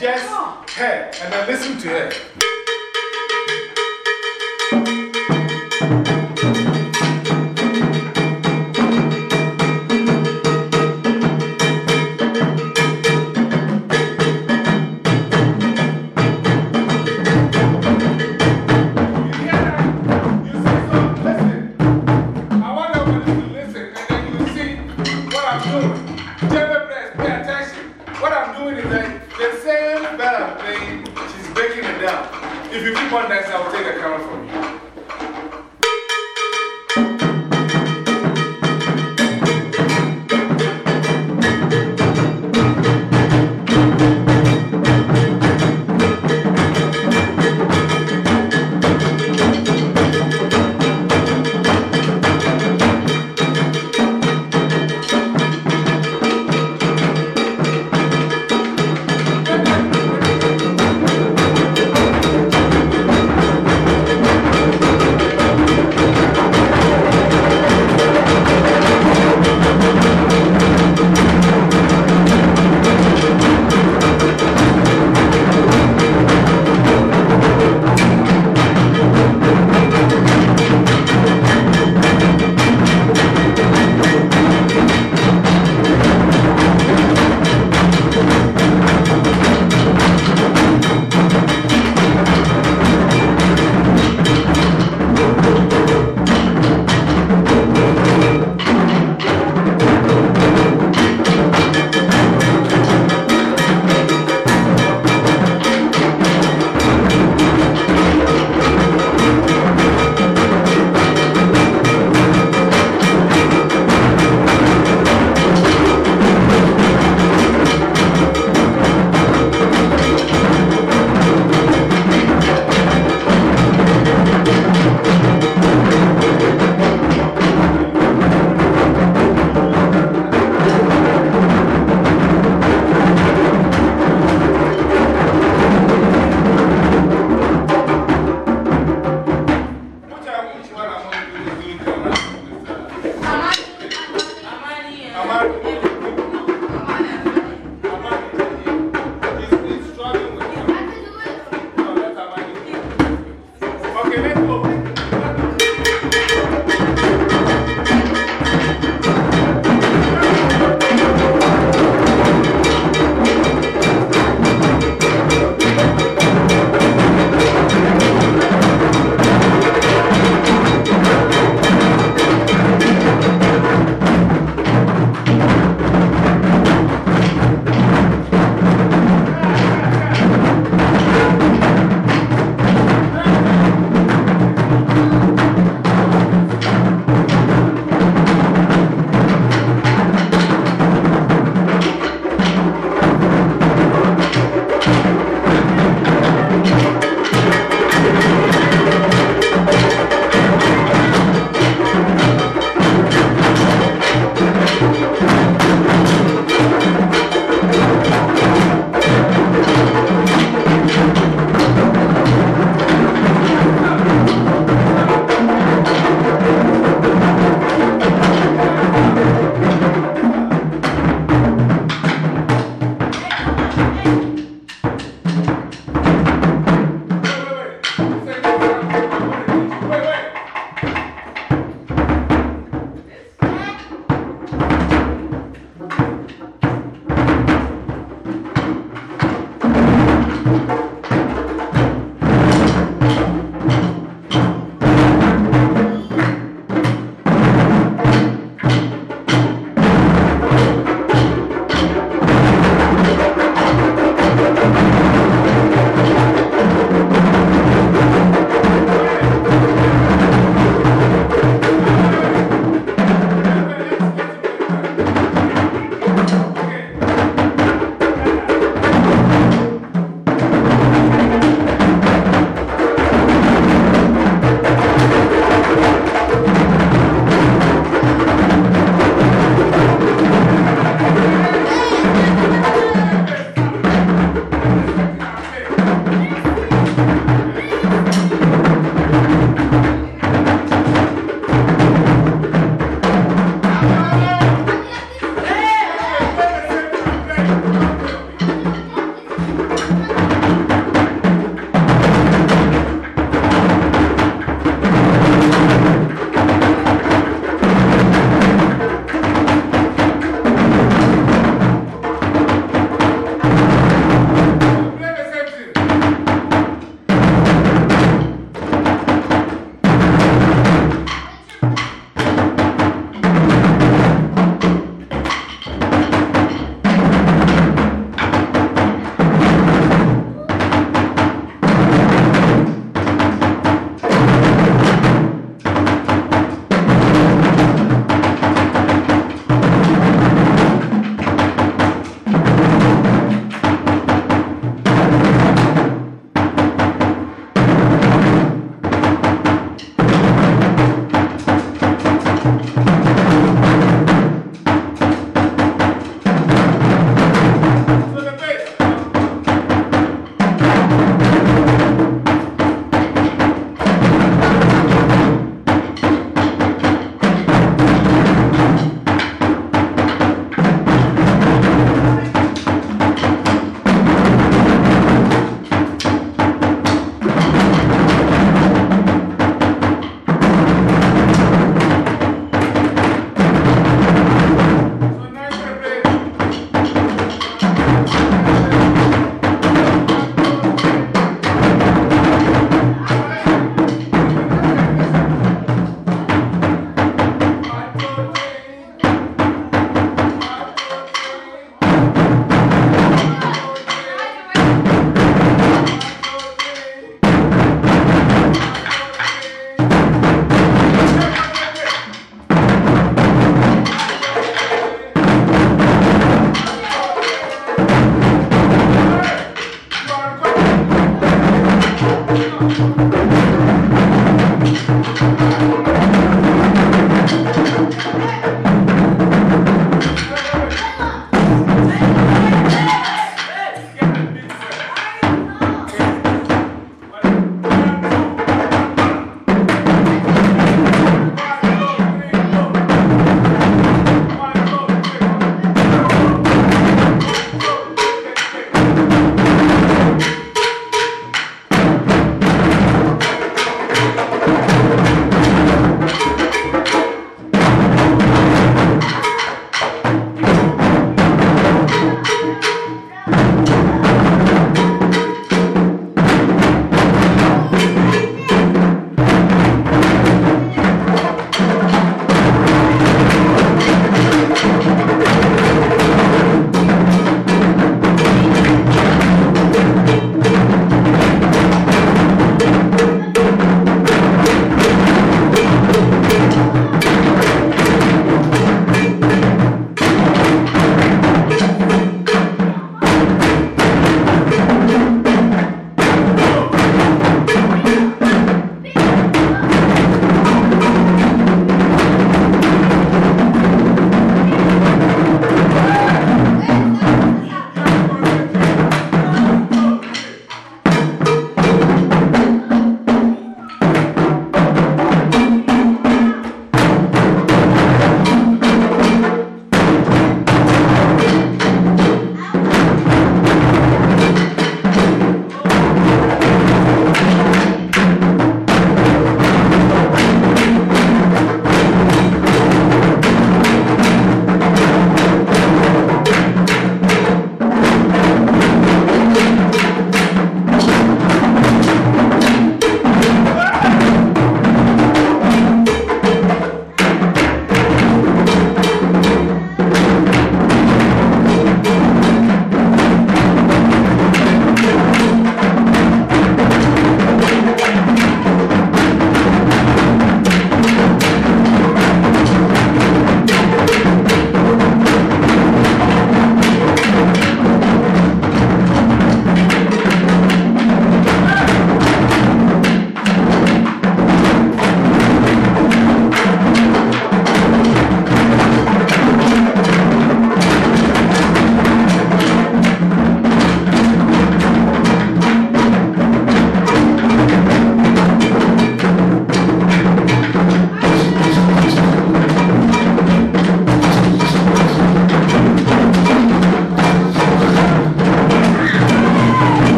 Just her. And then listen to her.